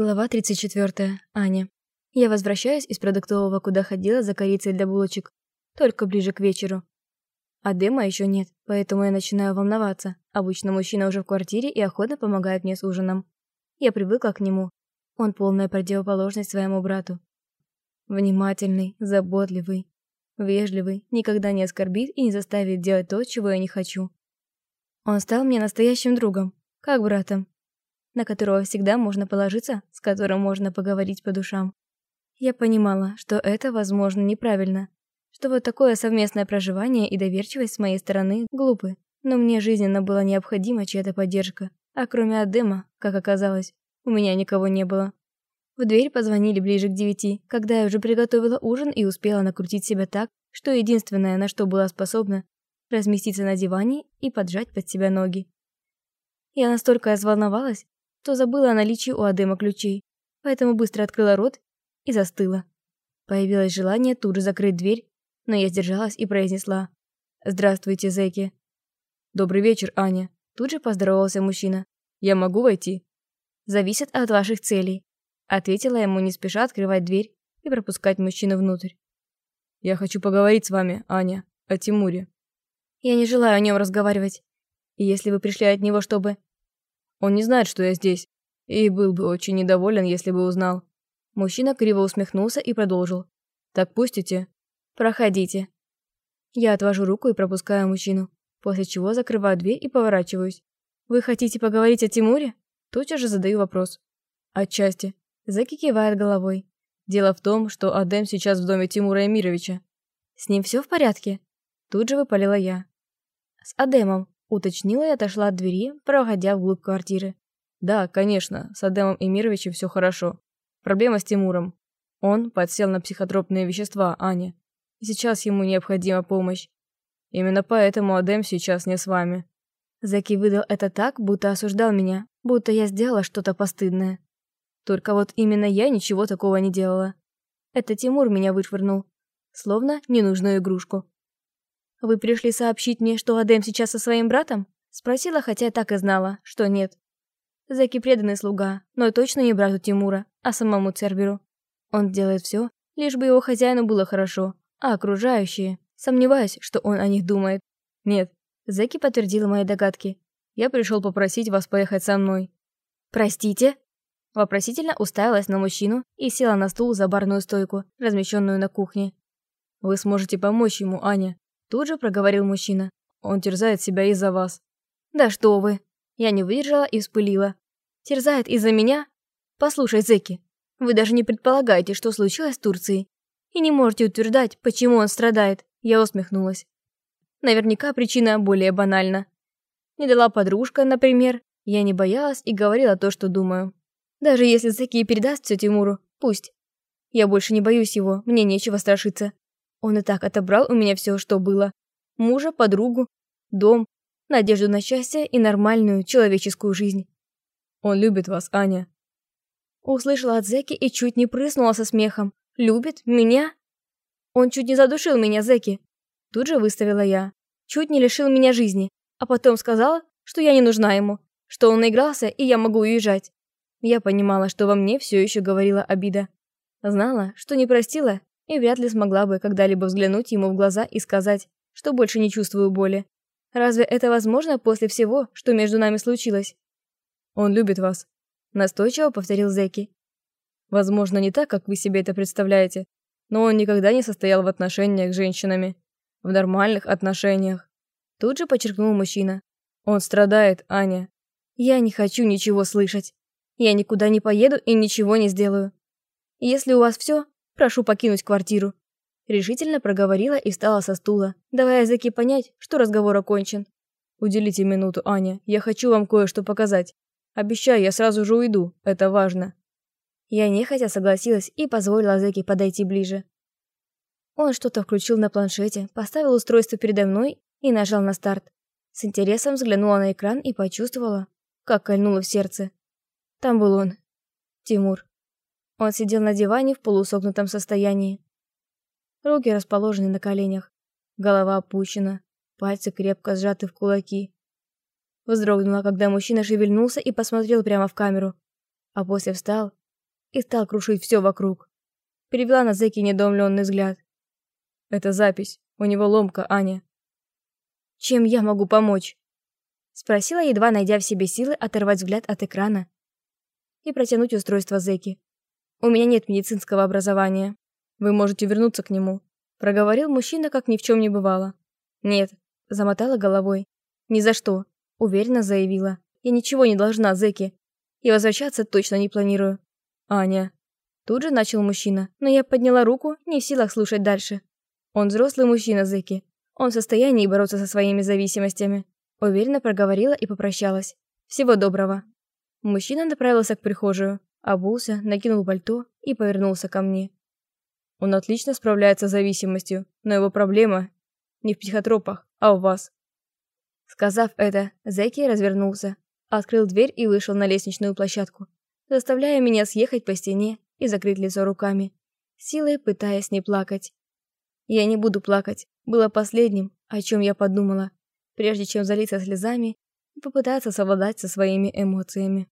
Глава 34. Аня. Я возвращаюсь из продуктового, куда ходила за корицей для булочек, только ближе к вечеру. А дыма еще нет, поэтому я начинаю волноваться. Обычно мужчина уже в квартире и охотно помогает мне с ужином. Я привыкла к нему. Он полная противоположность своему брату. Внимательный, заботливый, вежливый, никогда не оскорбит и не заставит делать то, чего я не хочу. Он стал мне настоящим другом, как братом, на которого всегда можно положиться, с которым можно поговорить по душам. Я понимала, что это, возможно, неправильно, что вот такое совместное проживание и доверчивость с моей стороны глупы, но мне жизненно была необходима чья-то поддержка, а кроме Адема, как оказалось, у меня никого не было. В дверь позвонили ближе к девяти, когда я уже приготовила ужин и успела накрутить себя так, что единственное, на что была способна, разместиться на диване и поджать под себя ноги. Я настолько разволновалась, что забыла о наличии у Адема ключей, поэтому быстро открыла рот и застыла. Появилось желание тут же закрыть дверь, но я сдержалась и произнесла «Здравствуйте, зэки». «Добрый вечер, Аня», тут же поздоровался мужчина. «Я могу войти?» «Зависит от ваших целей», ответила ему не спеша открывать дверь и пропускать мужчину внутрь. «Я хочу поговорить с вами, Аня, о Тимуре». «Я не желаю о нем разговаривать. И если вы пришли от него, чтобы...» Он не знает, что я здесь, и был бы очень недоволен, если бы узнал. Мужчина криво усмехнулся и продолжил. «Так пустите?» «Проходите». Я отвожу руку и пропускаю мужчину, после чего закрываю дверь и поворачиваюсь. «Вы хотите поговорить о Тимуре?» Тотчас же задаю вопрос. «Отчасти». Зэки кивает головой. Дело в том, что Адем сейчас в доме Тимура Эмировича. «С ним все в порядке?» Тут же выпалила я. «С Адемом», Уточнила и отошла от двери, проходя вглубь квартиры. Да, конечно, с Адемом Эмировичем все хорошо. Проблема с Тимуром. Он подсел на психотропные вещества, Аня. И сейчас ему необходима помощь. Именно поэтому Адем сейчас не с вами. Заки выдал это так, будто осуждал меня, будто я сделала что-то постыдное. Только вот именно я ничего такого не делала. Это Тимур меня вышвырнул, словно ненужную игрушку. «Вы пришли сообщить мне, что Адем сейчас со своим братом?» Спросила, хотя так и знала, что нет. Заки преданный слуга, но точно не брату Тимура, а самому Церберу. Он делает все, лишь бы его хозяину было хорошо, а окружающие... Сомневаюсь, что он о них думает. Нет, Зеки подтвердила мои догадки. Я пришел попросить вас поехать со мной. «Простите?» Вопросительно уставилась на мужчину и села на стул за барную стойку, размещенную на кухне. «Вы сможете помочь ему, Аня. Тут же проговорил мужчина. Он терзает себя из-за вас. Да что вы. Я не выдержала и вспылила. Терзает из-за меня? Послушай, Зеки, вы даже не предполагаете, что случилось с Турцией. И не можете утверждать, почему он страдает. Я усмехнулась. Наверняка причина более банальна. Не дала подружка, например. Я не боялась и говорила то, что думаю. Даже если Зеки передаст все Тимуру, пусть. Я больше не боюсь его, мне нечего страшиться. Он и так отобрал у меня все, что было. Мужа, подругу, дом, надежду на счастье и нормальную человеческую жизнь. Он любит вас, Аня. Услышала от Зеки и чуть не прыснула со смехом. Любит? Меня? Он чуть не задушил меня, Зеки. Тут же выставила я. Чуть не лишил меня жизни. А потом сказала, что я не нужна ему, что он наигрался и я могу уезжать. Я понимала, что во мне все еще говорила обида. Знала, что не простила и вряд ли смогла бы когда-либо взглянуть ему в глаза и сказать, что больше не чувствую боли. Разве это возможно после всего, что между нами случилось? Он любит вас, настойчиво повторил Зеки. Возможно, не так, как вы себе это представляете, но он никогда не состоял в отношениях с женщинами. В нормальных отношениях. Тут же подчеркнул мужчина. Он страдает, Аня. Я не хочу ничего слышать. Я никуда не поеду и ничего не сделаю. Если у вас все, Прошу покинуть квартиру». Решительно проговорила и встала со стула, давая языке понять, что разговор окончен. «Уделите минуту, Аня, я хочу вам кое-что показать. Обещаю, я сразу же уйду, это важно». Я нехотя согласилась и позволила Зеке подойти ближе. Он что-то включил на планшете, поставил устройство передо мной и нажал на старт. С интересом взглянула на экран и почувствовала, как кольнуло в сердце. Там был он, Тимур. Он сидел на диване в полусогнутом состоянии. Руки расположены на коленях, голова опущена, пальцы крепко сжаты в кулаки. Вздрогнула, когда мужчина шевельнулся и посмотрел прямо в камеру, а после встал и стал крушить все вокруг. Перевела на Зеки недоумленный взгляд. «Это запись. У него ломка, Аня». «Чем я могу помочь?» Спросила, едва найдя в себе силы оторвать взгляд от экрана и протянуть устройство Зеки. «У меня нет медицинского образования. Вы можете вернуться к нему», — проговорил мужчина, как ни в чем не бывало. «Нет», — замотала головой. «Ни за что», — уверенно заявила. «Я ничего не должна, Зеки. И возвращаться точно не планирую». «Аня». Тут же начал мужчина, но я подняла руку, не в силах слушать дальше. Он взрослый мужчина, Зеки. Он в состоянии бороться со своими зависимостями. Уверенно проговорила и попрощалась. Всего доброго. Мужчина направился к прихожую, обулся, накинул пальто и повернулся ко мне. Он отлично справляется с зависимостью, но его проблема не в психотропах, а у вас. Сказав это, Зеки развернулся, открыл дверь и вышел на лестничную площадку, заставляя меня съехать по стене и закрыть лицо руками, силой пытаясь не плакать. Я не буду плакать, было последним, о чем я подумала, прежде чем залиться слезами и попытаться совладать со своими эмоциями.